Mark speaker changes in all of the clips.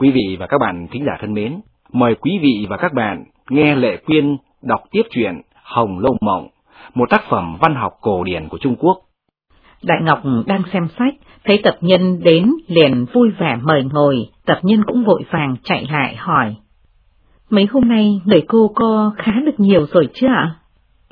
Speaker 1: Quý vị và các bạn thính giả thân mến, mời quý vị và các bạn nghe Lệ Quyên đọc tiếp truyện Hồng Lâu Mộng, một tác phẩm văn học cổ điển của Trung Quốc.
Speaker 2: Đại Ngọc đang xem sách, thấy tập nhân đến liền vui vẻ mời ngồi, tập nhân cũng vội vàng chạy lại hỏi. Mấy hôm nay người cô co khá được nhiều rồi chứ ạ?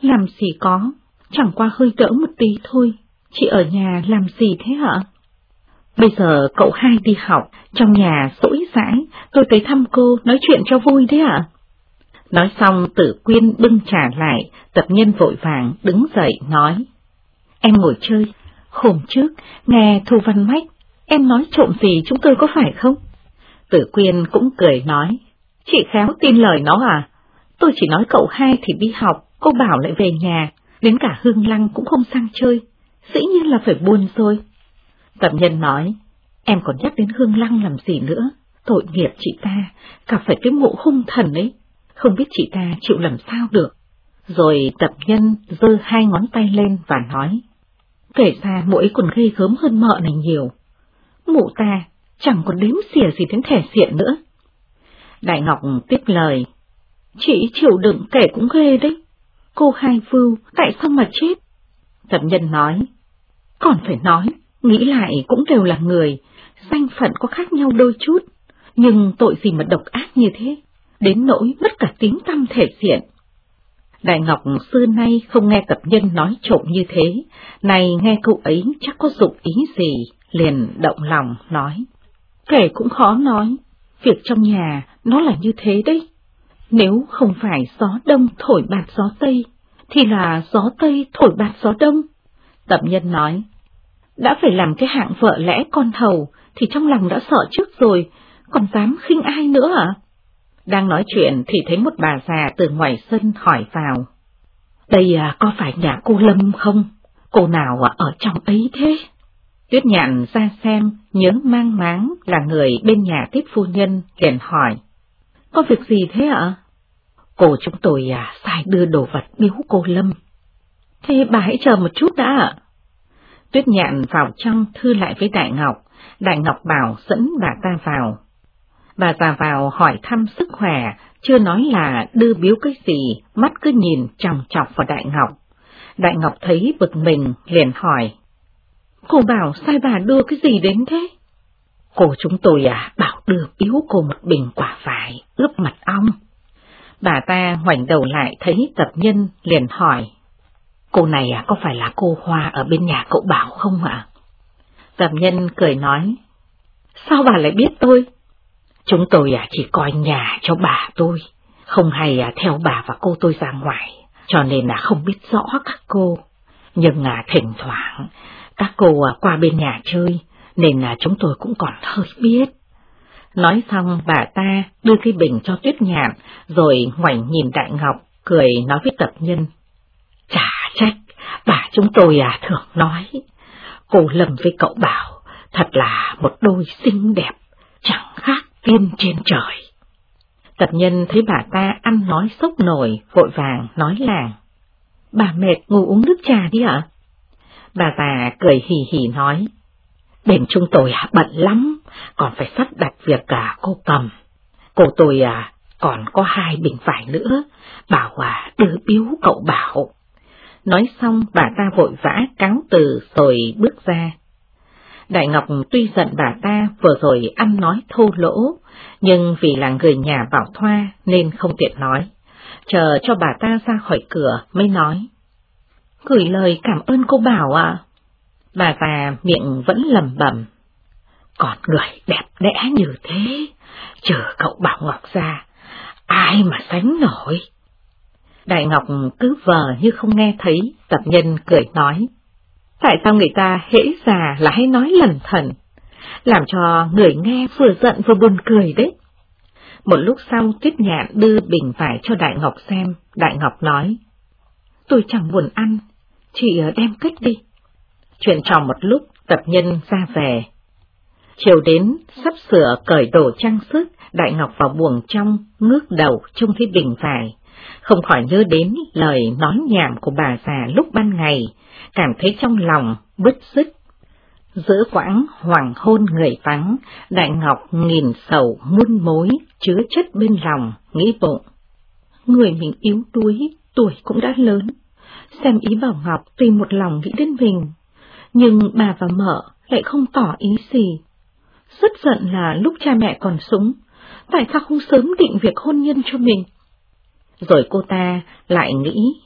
Speaker 2: Làm gì có, chẳng qua hơi đỡ một tí thôi, chị ở nhà làm gì thế hả? Bây giờ cậu hai đi học, trong nhà sỗi rãi, tôi tới thăm cô, nói chuyện cho vui đấy ạ. Nói xong tử quyên bưng trả lại, tập nhân vội vàng đứng dậy nói. Em ngồi chơi, hôm trước, nghe Thu Văn Mách, em nói trộm gì chúng tôi có phải không? Tử quyên cũng cười nói. Chị khéo tin lời nó à? Tôi chỉ nói cậu hai thì đi học, cô bảo lại về nhà, đến cả hương lăng cũng không sang chơi. Dĩ nhiên là phải buồn rồi. Tập nhân nói, em còn nhắc đến hương lăng làm gì nữa, tội nghiệp chị ta, cả phải cái mộ hung thần ấy, không biết chị ta chịu làm sao được. Rồi tập nhân giơ hai ngón tay lên và nói, kể ra mỗi ấy còn ghê gớm hơn mợ này nhiều. Mụ ta chẳng còn đếm xỉa gì đến thẻ diện nữa. Đại Ngọc tiếp lời, chị chịu đựng kẻ cũng ghê đấy. Cô hai vưu, tại sao mà chết? Tập nhân nói, còn phải nói, nghĩ lại cũng đều là người, danh phận có khác nhau đôi chút, nhưng tội gì mà độc ác như thế, đến nỗi mất cả tính tâm thể diện. Đại Ngọc xưa nay không nghe tập nhân nói trộm như thế, này nghe câu ấy chắc có dụng ý gì, liền động lòng nói. Kể cũng khó nói, việc trong nhà nó là như thế đấy. Nếu không phải gió đông thổi bạt gió tây, thì là gió tây thổi bạt gió đông. Tập nhân nói, đã phải làm cái hạng vợ lẽ con hầu, thì trong lòng đã sợ trước rồi, còn dám khinh ai nữa à? Đang nói chuyện thì thấy một bà già từ ngoài sân hỏi vào. Đây à, có phải nhà cô Lâm không? Cô nào à, ở trong ấy thế? Tuyết nhạn ra xem, nhớ mang máng là người bên nhà tiếp phu nhân, liền hỏi. Có việc gì thế ạ? Cô chúng tôi à, sai đưa đồ vật biếu cô Lâm. Thế bà hãy chờ một chút đã ạ. Tuyết nhạn vào trong thư lại với Đại Ngọc, Đại Ngọc bảo dẫn bà ta vào. Bà ta vào hỏi thăm sức khỏe, chưa nói là đưa biếu cái gì, mắt cứ nhìn chòng chọc vào Đại Ngọc. Đại Ngọc thấy bực mình, liền hỏi. Cô bảo sai bà đưa cái gì đến thế? Cô chúng tôi à, bảo đưa biếu cô một bình quả vải, ướp mật ong. Bà ta ngoảnh đầu lại thấy tập nhân liền hỏi. Cô này à, có phải là cô Hoa ở bên nhà cậu Bảo không ạ? Tập nhân cười nói. Sao bà lại biết tôi? Chúng tôi à, chỉ coi nhà cho bà tôi, không hay à, theo bà và cô tôi ra ngoài, cho nên là không biết rõ các cô. Nhưng à, thỉnh thoảng, các cô à, qua bên nhà chơi, nên là chúng tôi cũng còn hơi biết. Nói xong bà ta đưa cái bình cho tuyết nhạn, rồi ngoảnh nhìn Đại Ngọc, cười nói với tập nhân. Trách, bà chúng tôi à thường nói, cô lầm với cậu bảo, thật là một đôi xinh đẹp, chẳng khác tiên trên trời. Tập nhân thấy bà ta ăn nói sốc nổi, vội vàng nói làng. Bà mệt ngủ uống nước trà đi ạ. Bà già cười hì hì nói. Bên chúng tôi à, bận lắm, còn phải sắp đặt việc cả cô cầm. Cô tôi à, còn có hai bình vải nữa, bảo à đưa biếu cậu bảo. Nói xong bà ta vội vã cáo từ rồi bước ra. Đại Ngọc tuy giận bà ta vừa rồi ăn nói thô lỗ, nhưng vì là người nhà bảo thoa nên không tiện nói. Chờ cho bà ta ra khỏi cửa mới nói. Gửi lời cảm ơn cô Bảo ạ. Bà ta miệng vẫn lầm bẩm. Còn người đẹp đẽ như thế, chờ cậu Bảo Ngọc ra, ai mà sánh nổi. Đại Ngọc cứ vờ như không nghe thấy, tập nhân cười nói. Tại sao người ta hễ già là hay nói lần thần, làm cho người nghe vừa giận vừa buồn cười đấy. Một lúc sau Tuyết Nhạn đưa bình vải cho Đại Ngọc xem, Đại Ngọc nói. Tôi chẳng buồn ăn, chị ờ, đem cất đi. Chuyện trò một lúc, tập nhân ra về. Chiều đến, sắp sửa cởi đồ trang sức, Đại Ngọc vào buồng trong, ngước đầu trông thấy bình vải không khỏi nhớ đến lời nói nhảm của bà già lúc ban ngày, cảm thấy trong lòng bứt rứt. Giữa quãng hoàng hôn người vắng, Đại Ngọc nghìn sầu muôn mối, chứa chất bên lòng, nghĩ bụng. Người mình yếu đuối, tuổi cũng đã lớn. Xem ý Bảo Ngọc tuy một lòng nghĩ đến mình, nhưng bà và mợ lại không tỏ ý gì. Rất giận là lúc cha mẹ còn sống, tại sao không sớm định việc hôn nhân cho mình? Rồi cô ta lại nghĩ,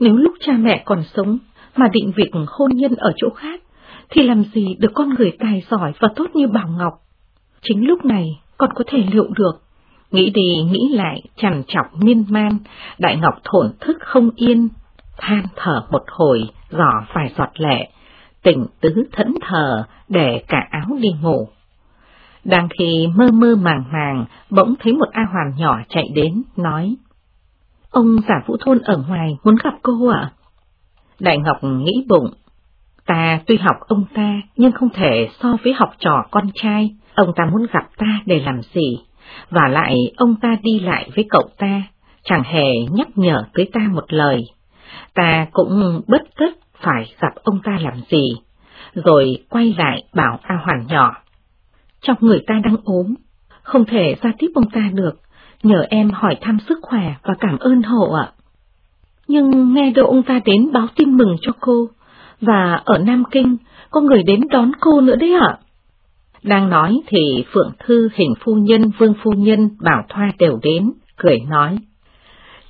Speaker 2: nếu lúc cha mẹ còn sống mà định việc hôn nhân ở chỗ khác, thì làm gì được con người tài giỏi và tốt như Bảo Ngọc. Chính lúc này còn có thể liệu được. Nghĩ đi nghĩ lại, chằn chọc miên man, Đại Ngọc thổn thức không yên, than thở một hồi, giỏ vài giọt lệ, tỉnh tứ thẫn thờ để cả áo đi ngủ. Đang khi mơ mơ màng màng, bỗng thấy một A Hoàn nhỏ chạy đến, nói. Ông giả vũ thôn ở ngoài muốn gặp cô ạ. Đại Ngọc nghĩ bụng, ta tuy học ông ta nhưng không thể so với học trò con trai, ông ta muốn gặp ta để làm gì, và lại ông ta đi lại với cậu ta, chẳng hề nhắc nhở tới ta một lời. Ta cũng bất tức phải gặp ông ta làm gì, rồi quay lại bảo A Hoàn nhỏ. Trong người ta đang ốm, không thể ra tiếp ông ta được, nhờ em hỏi thăm sức khỏe và cảm ơn hộ ạ. Nhưng nghe đâu ông ta đến báo tin mừng cho cô, và ở Nam Kinh có người đến đón cô nữa đấy ạ. Đang nói thì Phượng Thư, Hình Phu Nhân, Vương Phu Nhân, Bảo Thoa đều đến, cười nói.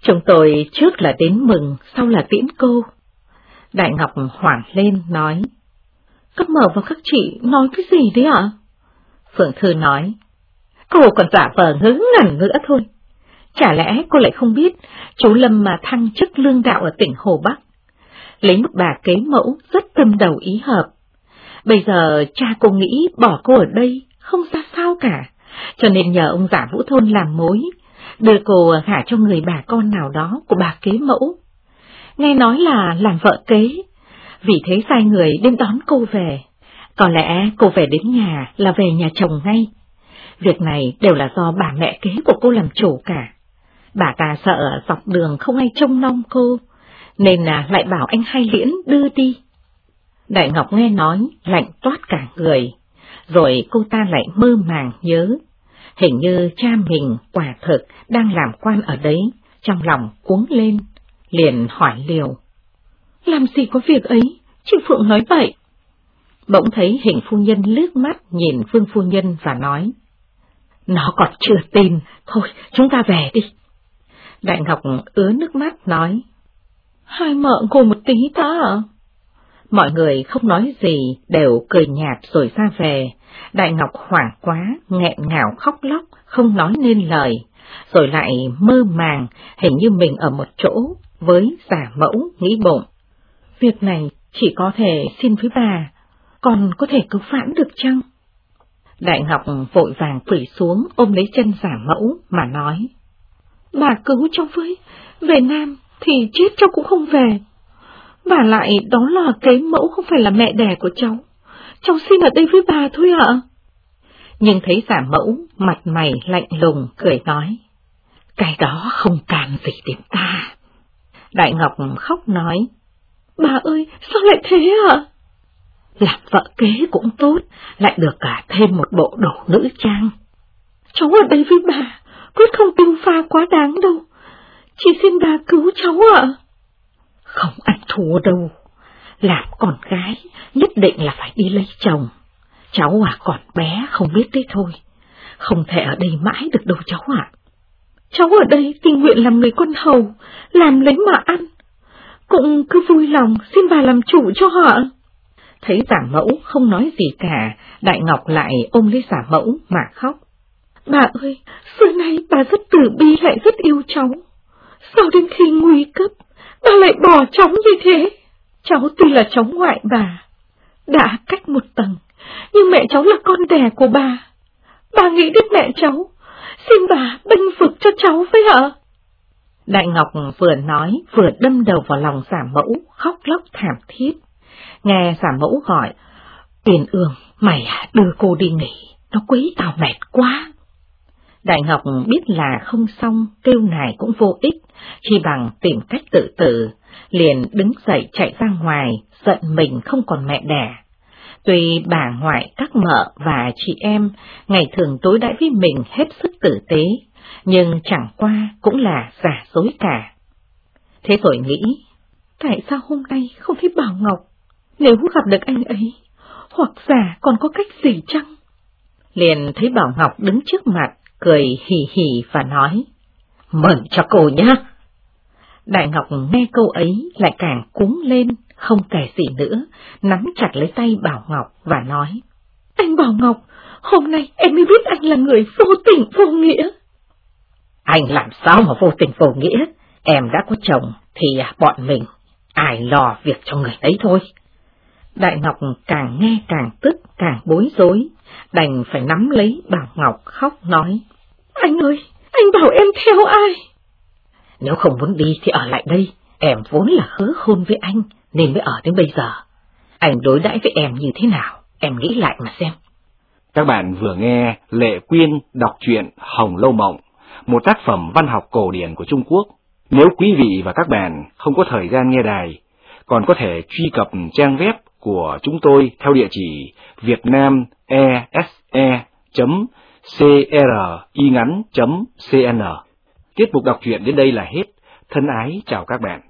Speaker 2: Chúng tôi trước là đến mừng, sau là tiễn cô. Đại Ngọc hoảng lên nói. Các mở và các chị nói cái gì đấy ạ? Phượng Thư nói. Cô còn giả vờ ngớ ngẩn nữa thôi. Chả lẽ cô lại không biết chú Lâm mà thăng chức lương đạo ở tỉnh Hồ Bắc? Lấy một bà kế mẫu rất tâm đầu ý hợp. Bây giờ cha cô nghĩ bỏ cô ở đây không ra sao cả, cho nên nhờ ông giả vũ thôn làm mối, đưa cô gả cho người bà con nào đó của bà kế mẫu. Nghe nói là làm vợ kế, vì thế sai người đến đón cô về. Có lẽ cô về đến nhà là về nhà chồng ngay. Việc này đều là do bà mẹ kế của cô làm chủ cả. Bà ta sợ dọc đường không ai trông nom cô, nên là lại bảo anh hai liễn đưa đi. Đại Ngọc nghe nói, lạnh toát cả người, rồi cô ta lại mơ màng nhớ. Hình như cha mình quả thực đang làm quan ở đấy, trong lòng cuống lên, liền hỏi liều. Làm gì có việc ấy, chị Phượng nói vậy. Bỗng thấy hình phu nhân lướt mắt nhìn Phương phu nhân và nói. Nó còn chưa tin, thôi chúng ta về đi. Đại Ngọc ứa nước mắt nói. Hai mợ ngồi một tí ta à? Mọi người không nói gì, đều cười nhạt rồi ra về. Đại Ngọc hoảng quá, nghẹn ngào khóc lóc, không nói nên lời, rồi lại mơ màng, hình như mình ở một chỗ, với giả mẫu, nghĩ bụng. Việc này chỉ có thể xin với bà, còn có thể cứu vãn được chăng? Đại Ngọc vội vàng quỷ xuống ôm lấy chân giả mẫu mà nói. Bà cứu cháu với, về Nam thì chết cháu cũng không về. Và lại đó là cái mẫu không phải là mẹ đẻ của cháu. Cháu xin ở đây với bà thôi ạ. Nhưng thấy giả mẫu, mặt mày lạnh lùng, cười nói. Cái đó không can gì đến ta. Đại Ngọc khóc nói. Bà ơi, sao lại thế ạ? Làm vợ kế cũng tốt, lại được cả thêm một bộ đồ nữ trang. Cháu ở đây với bà, quyết không tiêu pha quá đáng đâu. Chỉ xin bà cứu cháu ạ. Không ăn thua đâu. Làm con gái, nhất định là phải đi lấy chồng. Cháu à còn bé, không biết thế thôi. Không thể ở đây mãi được đâu cháu ạ. Cháu ở đây tình nguyện làm người con hầu, làm lấy mà ăn. Cũng cứ vui lòng xin bà làm chủ cho họ. Thấy giả mẫu không nói gì cả, Đại Ngọc lại ôm lấy giả mẫu mà khóc. Bà ơi, xưa nay bà rất tử bi lại rất yêu cháu. Sao đến khi nguy cấp, bà lại bỏ cháu như thế? Cháu tuy là cháu ngoại bà, đã cách một tầng, nhưng mẹ cháu là con đẻ của bà. Bà nghĩ đến mẹ cháu, xin bà bênh vực cho cháu với hả? Đại Ngọc vừa nói vừa đâm đầu vào lòng giả mẫu, khóc lóc thảm thiết. Nghe giả mẫu gọi, tiền ương, mày à, đưa cô đi nghỉ, nó quý tao mệt quá. Đại Ngọc biết là không xong, kêu nài cũng vô ích, chỉ bằng tìm cách tự tử, liền đứng dậy chạy ra ngoài, giận mình không còn mẹ đẻ. Tuy bà ngoại, các mợ và chị em ngày thường tối đãi với mình hết sức tử tế, nhưng chẳng qua cũng là giả dối cả. Thế rồi nghĩ, tại sao hôm nay không thấy Bảo Ngọc? Nếu gặp được anh ấy, hoặc giả còn có cách gì chăng? Liền thấy Bảo Ngọc đứng trước mặt, cười hì hì và nói, mừng cho cô nhá. Đại Ngọc nghe câu ấy lại càng cúng lên, không kể gì nữa, nắm chặt lấy tay Bảo Ngọc và nói, Anh Bảo Ngọc, hôm nay em mới biết anh là người vô tình vô nghĩa. Anh làm sao mà vô tình vô nghĩa, em đã có chồng thì bọn mình, ai lo việc cho người ấy thôi. Đại Ngọc càng nghe càng tức, càng bối rối, đành phải nắm lấy Bảo Ngọc khóc nói. Anh ơi, anh bảo em theo ai? Nếu không muốn đi thì ở lại đây, em vốn là hứa hôn với anh, nên mới ở đến bây giờ. Anh đối đãi với em như thế nào, em nghĩ lại mà xem.
Speaker 1: Các bạn vừa nghe Lệ Quyên đọc truyện Hồng Lâu Mộng, một tác phẩm văn học cổ điển của Trung Quốc. Nếu quý vị và các bạn không có thời gian nghe đài, còn có thể truy cập trang web của chúng tôi theo địa chỉ vietnamese.cringắn.cn. Tiết mục đọc truyện đến đây là hết. Thân ái chào các bạn.